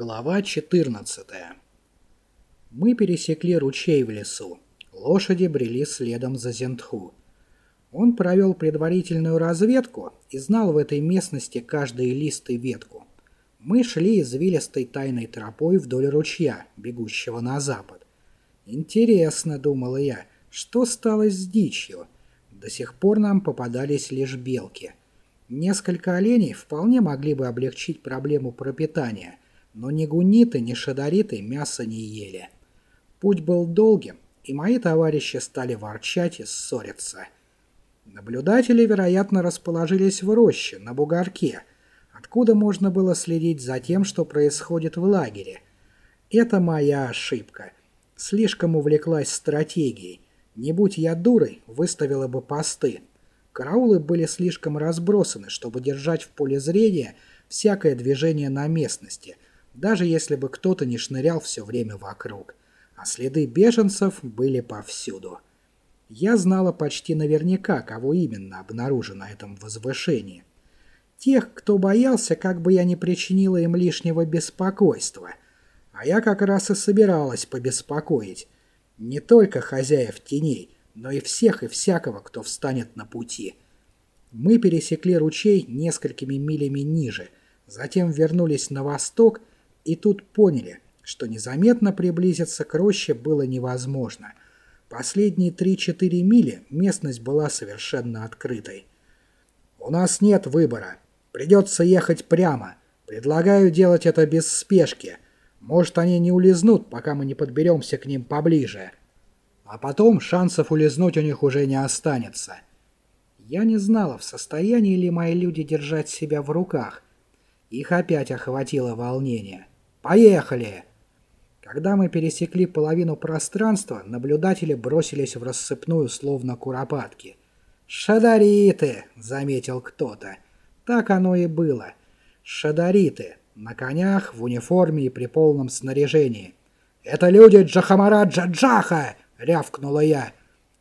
Глава 14 Мы пересекли ручей в лесу. Лошади брели следом за Зентху. Он провел предварительную разведку и знал в этой местности каждый лист и ветку. Мы шли извилистой тайной тропой вдоль ручья, бегущего на запад. «Интересно», — думала я, — «что стало с дичью?» До сих пор нам попадались лишь белки. Несколько оленей вполне могли бы облегчить проблему пропитания — но ни гуниты, ни шадариты мясо не ели. Путь был долгим, и мои товарищи стали ворчать и ссориться. Наблюдатели, вероятно, расположились в роще, на бугорке, откуда можно было следить за тем, что происходит в лагере. Это моя ошибка. Слишком увлеклась стратегией. Не будь я дурой, выставила бы посты. Караулы были слишком разбросаны, чтобы держать в поле зрения всякое движение на местности – даже если бы кто-то не шнырял все время вокруг, а следы беженцев были повсюду. Я знала почти наверняка, кого именно обнаружу на этом возвышении. Тех, кто боялся, как бы я не причинила им лишнего беспокойства. А я как раз и собиралась побеспокоить. Не только хозяев теней, но и всех и всякого, кто встанет на пути. Мы пересекли ручей несколькими милями ниже, затем вернулись на восток и тут поняли, что незаметно приблизиться к роще было невозможно. Последние 3-4 мили местность была совершенно открытой. «У нас нет выбора. Придется ехать прямо. Предлагаю делать это без спешки. Может, они не улизнут, пока мы не подберемся к ним поближе. А потом шансов улизнуть у них уже не останется». Я не знала, в состоянии ли мои люди держать себя в руках. Их опять охватило волнение. «Поехали!» Когда мы пересекли половину пространства, наблюдатели бросились в рассыпную, словно куропатки. «Шадариты!» — заметил кто-то. Так оно и было. Шадариты. На конях, в униформе и при полном снаряжении. «Это люди Джахамара Джаджаха!» — рявкнула я.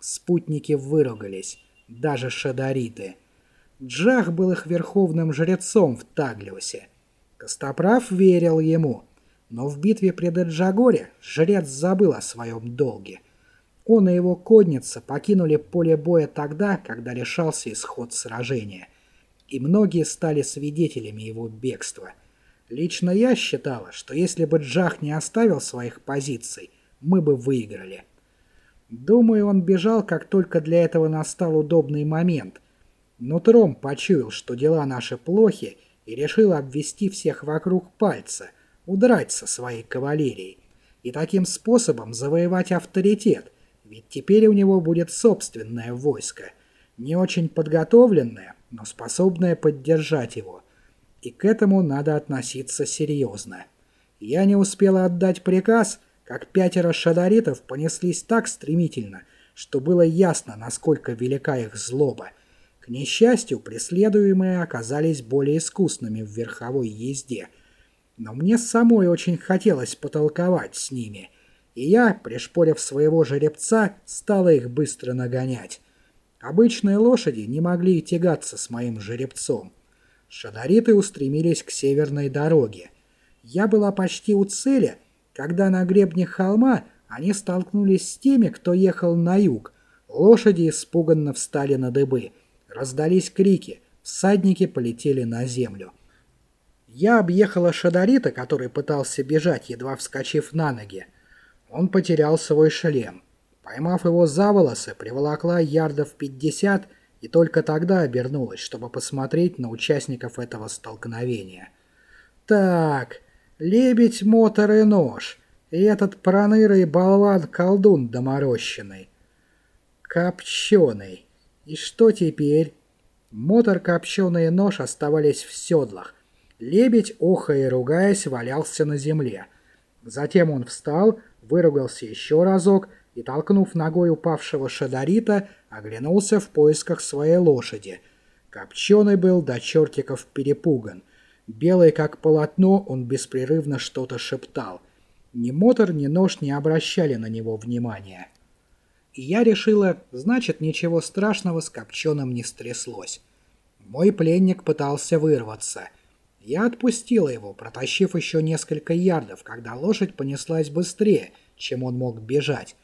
Спутники выругались. Даже шадариты. Джах был их верховным жрецом в Таглиусе. Костоправ верил ему, но в битве при Деджагоре жрец забыл о своем долге. Он и его конница покинули поле боя тогда, когда решался исход сражения, и многие стали свидетелями его бегства. Лично я считала, что если бы Джах не оставил своих позиций, мы бы выиграли. Думаю, он бежал, как только для этого настал удобный момент. Но Тром почуял, что дела наши плохи, и решил обвести всех вокруг пальца, удрать со своей кавалерией, и таким способом завоевать авторитет, ведь теперь у него будет собственное войско, не очень подготовленное, но способное поддержать его. И к этому надо относиться серьезно. Я не успела отдать приказ, как пятеро шадаритов понеслись так стремительно, что было ясно, насколько велика их злоба – к несчастью, преследуемые оказались более искусными в верховой езде. Но мне самой очень хотелось потолковать с ними, и я, пришпорив своего жеребца, стала их быстро нагонять. Обычные лошади не могли тягаться с моим жеребцом. Шадариты устремились к северной дороге. Я была почти у цели, когда на гребне холма они столкнулись с теми, кто ехал на юг. Лошади испуганно встали на дыбы — Раздались крики, всадники полетели на землю. Я объехала Шадарита, который пытался бежать, едва вскочив на ноги. Он потерял свой шлем. Поймав его за волосы, приволокла ярдов 50 и только тогда обернулась, чтобы посмотреть на участников этого столкновения. Так, лебедь, мотор и нож. И этот пронырый болван-колдун доморощенный. Копченый. И что теперь? Мотор, копченый нож оставались в седлах. Лебедь, охая и ругаясь, валялся на земле. Затем он встал, выругался еще разок и, толкнув ногой упавшего шадарита, оглянулся в поисках своей лошади. Копченый был до чертиков перепуган. Белый как полотно, он беспрерывно что-то шептал. Ни мотор, ни нож не обращали на него внимания. И я решила, значит, ничего страшного с Копченым не стряслось. Мой пленник пытался вырваться. Я отпустила его, протащив еще несколько ярдов, когда лошадь понеслась быстрее, чем он мог бежать.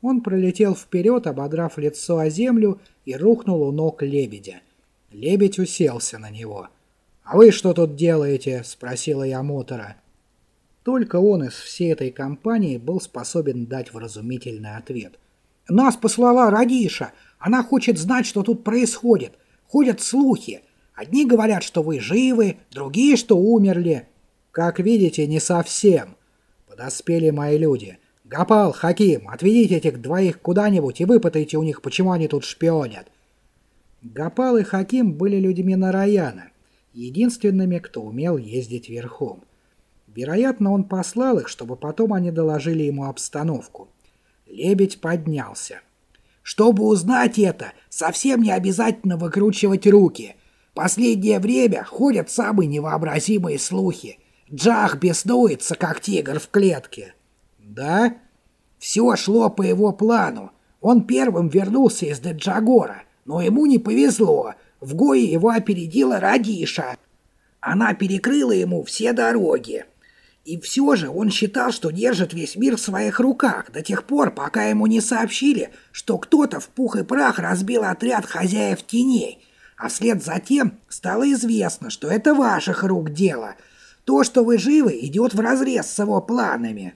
Он пролетел вперед, ободрав лицо о землю, и рухнул у ног лебедя. Лебедь уселся на него. «А вы что тут делаете?» — спросила я Мотора. Только он из всей этой компании был способен дать вразумительный ответ. «Нас послала Радиша. Она хочет знать, что тут происходит. Ходят слухи. Одни говорят, что вы живы, другие, что умерли. Как видите, не совсем. Подоспели мои люди. Гапал, Хаким, отведите этих двоих куда-нибудь и выпытайте у них, почему они тут шпионят. Гапал и Хаким были людьми Нараяна, единственными, кто умел ездить верхом. Вероятно, он послал их, чтобы потом они доложили ему обстановку. Лебедь поднялся. Чтобы узнать это, совсем не обязательно выкручивать руки. Последнее время ходят самые невообразимые слухи. Джах беснуется, как тигр в клетке. Да? Все шло по его плану. Он первым вернулся из Деджагора, но ему не повезло. В Гое его опередила Радиша. Она перекрыла ему все дороги. И все же он считал, что держит весь мир в своих руках, до тех пор, пока ему не сообщили, что кто-то в пух и прах разбил отряд хозяев теней, а вслед за тем стало известно, что это ваших рук дело. То, что вы живы, идет вразрез с его планами.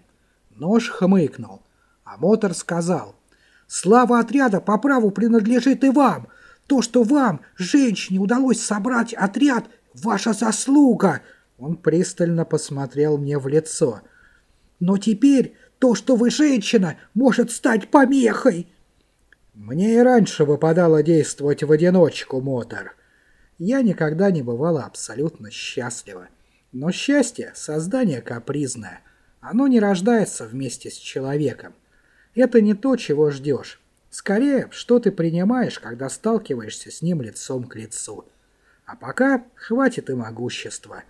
Нож хмыкнул, а Мотор сказал, «Слава отряда по праву принадлежит и вам. То, что вам, женщине, удалось собрать отряд, ваша заслуга». Он пристально посмотрел мне в лицо. «Но теперь то, что вы женщина, может стать помехой!» Мне и раньше выпадало действовать в одиночку, Мотор. Я никогда не бывала абсолютно счастлива. Но счастье — создание капризное. Оно не рождается вместе с человеком. Это не то, чего ждешь. Скорее, что ты принимаешь, когда сталкиваешься с ним лицом к лицу. А пока хватит и могущества.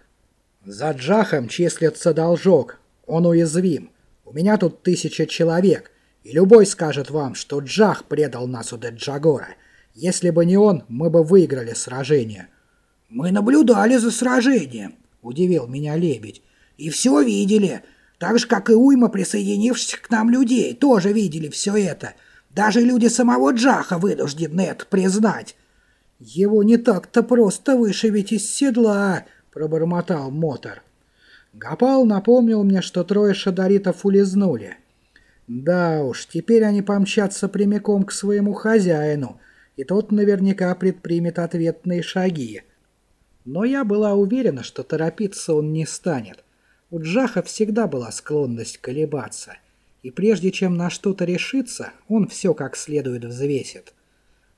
За Джахом числится должок. Он уязвим. У меня тут тысяча человек. И любой скажет вам, что Джах предал нас у Деджагора. Если бы не он, мы бы выиграли сражение. «Мы наблюдали за сражением», — удивил меня Лебедь. «И все видели. Так же, как и уйма присоединившихся к нам людей, тоже видели все это. Даже люди самого Джаха вынуждены это признать». «Его не так-то просто вышибить из седла», пробормотал Мотор. Гапал напомнил мне, что трое шадаритов улизнули. Да уж, теперь они помчатся прямиком к своему хозяину, и тот наверняка предпримет ответные шаги. Но я была уверена, что торопиться он не станет. У Джаха всегда была склонность колебаться, и прежде чем на что-то решиться, он все как следует взвесит.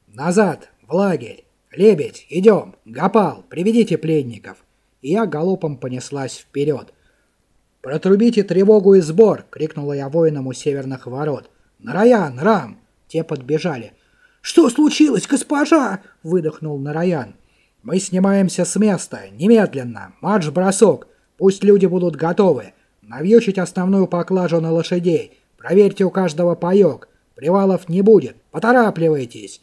«Назад! В лагерь! Лебедь, идем! Гапал, приведите пленников!» И я галопом понеслась вперед. «Протрубите тревогу и сбор!» — крикнула я воинам у северных ворот. «Нараян! Рам!» Те подбежали. «Что случилось, госпожа?» — выдохнул Нараян. «Мы снимаемся с места. Немедленно. Марш-бросок. Пусть люди будут готовы. Навьючить основную поклажу на лошадей. Проверьте у каждого паёк. Привалов не будет. Поторапливайтесь!»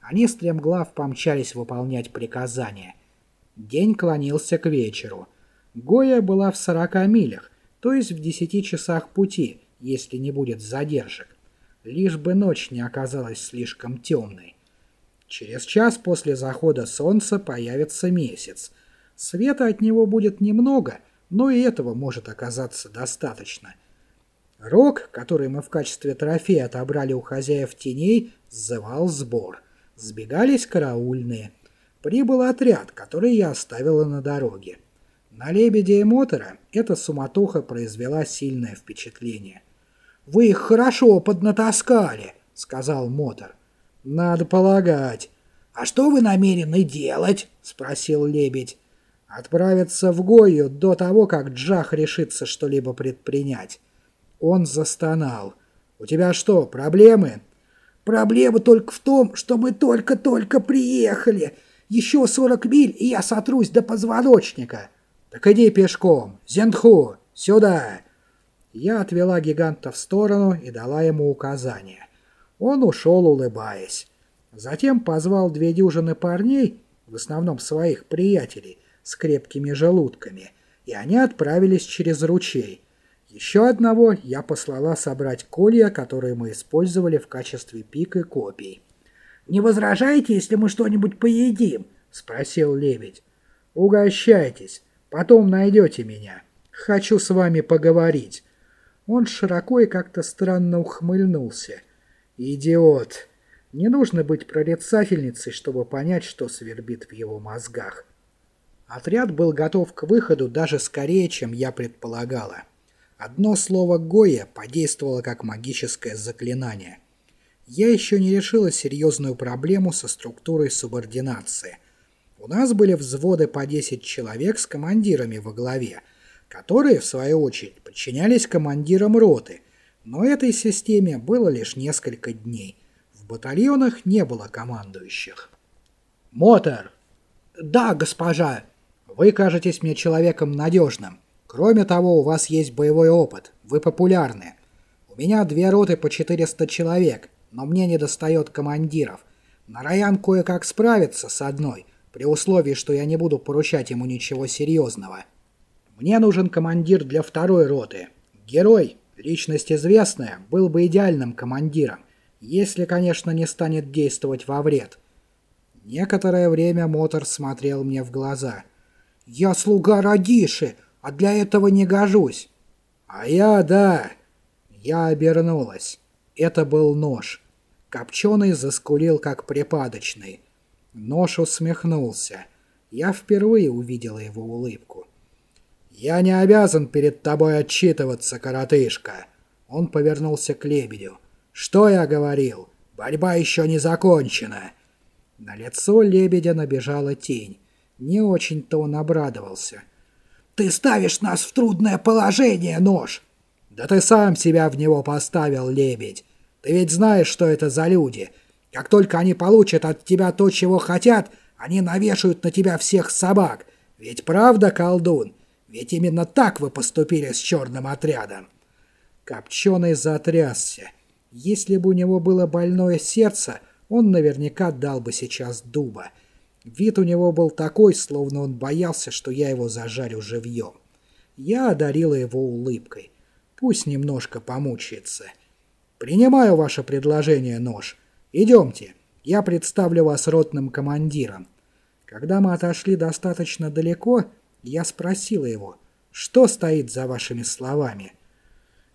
Они стремглав помчались выполнять приказания. День клонился к вечеру. Гоя была в 40 милях, то есть в 10 часах пути, если не будет задержек. Лишь бы ночь не оказалась слишком темной. Через час после захода солнца появится месяц. Света от него будет немного, но и этого может оказаться достаточно. Рог, который мы в качестве трофея отобрали у хозяев теней, сзывал сбор. Сбегались караульные – Прибыл отряд, который я оставила на дороге. На лебедя и мотора эта суматоха произвела сильное впечатление. «Вы их хорошо поднатаскали», — сказал мотор. «Надо полагать». «А что вы намерены делать?» — спросил лебедь. «Отправиться в Гою до того, как Джах решится что-либо предпринять». Он застонал. «У тебя что, проблемы?» «Проблема только в том, что мы только-только приехали. Еще сорок миль, и я сотрусь до позвоночника. Так иди пешком. Зендху, сюда. Я отвела гиганта в сторону и дала ему указания. Он ушел, улыбаясь. Затем позвал две дюжины парней, в основном своих приятелей, с крепкими желудками, и они отправились через ручей. Еще одного я послала собрать колья, которые мы использовали в качестве пик и копий. «Не возражаете, если мы что-нибудь поедим?» — спросил лебедь. «Угощайтесь, потом найдете меня. Хочу с вами поговорить». Он широко и как-то странно ухмыльнулся. «Идиот! Не нужно быть прорицательницей, чтобы понять, что свербит в его мозгах». Отряд был готов к выходу даже скорее, чем я предполагала. Одно слово «Гоя» подействовало как магическое заклинание. Я еще не решила серьезную проблему со структурой субординации. У нас были взводы по 10 человек с командирами во главе, которые, в свою очередь, подчинялись командирам роты, но этой системе было лишь несколько дней. В батальонах не было командующих. «Мотор!» «Да, госпожа!» «Вы кажетесь мне человеком надежным. Кроме того, у вас есть боевой опыт, вы популярны. У меня две роты по 400 человек, но мне не достает командиров. Нараян кое-как справится с одной, при условии, что я не буду поручать ему ничего серьезного. Мне нужен командир для второй роты. Герой, личность известная, был бы идеальным командиром, если, конечно, не станет действовать во вред. Некоторое время Мотор смотрел мне в глаза. «Я слуга Радиши!» а для этого не гожусь. А я, да. Я обернулась. Это был нож. Копченый заскулил, как припадочный. Нож усмехнулся. Я впервые увидела его улыбку. «Я не обязан перед тобой отчитываться, коротышка!» Он повернулся к лебедю. «Что я говорил? Борьба еще не закончена!» На лицо лебедя набежала тень. Не очень-то он обрадовался. Ты ставишь нас в трудное положение, нож. Да ты сам себя в него поставил, лебедь. Ты ведь знаешь, что это за люди. Как только они получат от тебя то, чего хотят, они навешают на тебя всех собак. Ведь правда, колдун? Ведь именно так вы поступили с черным отрядом. Копченый затрясся. Если бы у него было больное сердце, он наверняка дал бы сейчас дуба. Вид у него был такой, словно он боялся, что я его зажарю живьем. Я одарила его улыбкой. Пусть немножко помучается. «Принимаю ваше предложение, нож. Идемте. Я представлю вас ротным командиром». Когда мы отошли достаточно далеко, я спросила его, что стоит за вашими словами.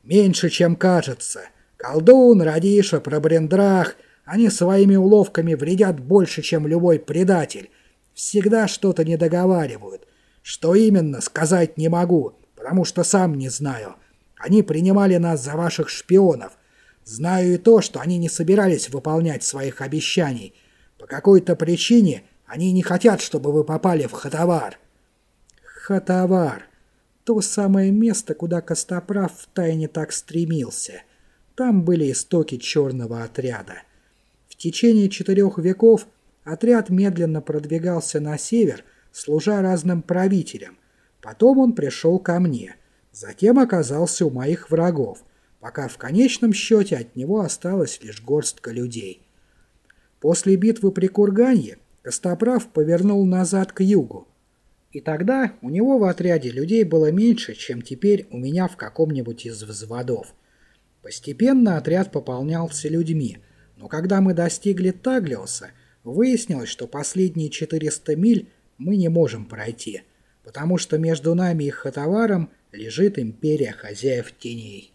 «Меньше, чем кажется. Колдун, Радиша, Пробрендрах — они своими уловками вредят больше, чем любой предатель. Всегда что-то не договаривают. Что именно, сказать не могу, потому что сам не знаю. Они принимали нас за ваших шпионов. Знаю и то, что они не собирались выполнять своих обещаний. По какой-то причине они не хотят, чтобы вы попали в Хатавар. Хатавар. То самое место, куда Костоправ втайне так стремился. Там были истоки черного отряда течение четырех веков отряд медленно продвигался на север, служа разным правителям. Потом он пришел ко мне, затем оказался у моих врагов, пока в конечном счете от него осталась лишь горстка людей. После битвы при Курганье Костоправ повернул назад к югу, и тогда у него в отряде людей было меньше, чем теперь у меня в каком-нибудь из взводов. Постепенно отряд пополнялся людьми – но когда мы достигли Таглиоса, выяснилось, что последние 400 миль мы не можем пройти, потому что между нами и Хатаваром лежит империя хозяев теней.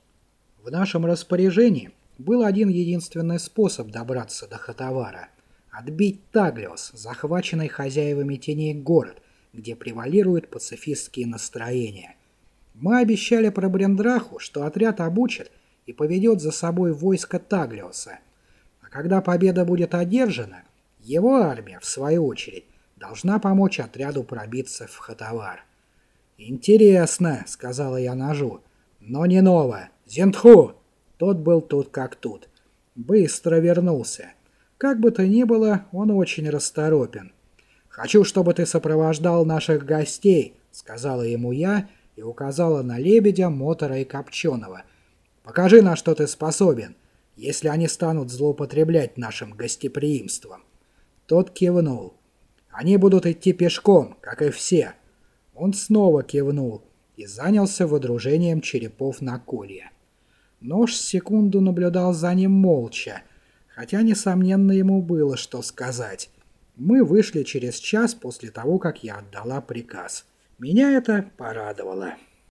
В нашем распоряжении был один единственный способ добраться до Хатавара – отбить Таглиос, захваченный хозяевами теней город, где превалируют пацифистские настроения. Мы обещали про Брендраху, что отряд обучит и поведет за собой войско Таглиоса – когда победа будет одержана, его армия, в свою очередь, должна помочь отряду пробиться в Хатавар. «Интересно», — сказала я ножу, — «но не ново. Зентху!» Тот был тут как тут. Быстро вернулся. Как бы то ни было, он очень расторопен. «Хочу, чтобы ты сопровождал наших гостей», — сказала ему я и указала на лебедя, мотора и копченого. «Покажи, на что ты способен если они станут злоупотреблять нашим гостеприимством. Тот кивнул. Они будут идти пешком, как и все. Он снова кивнул и занялся водружением черепов на колье. Нож секунду наблюдал за ним молча, хотя, несомненно, ему было что сказать. Мы вышли через час после того, как я отдала приказ. Меня это порадовало.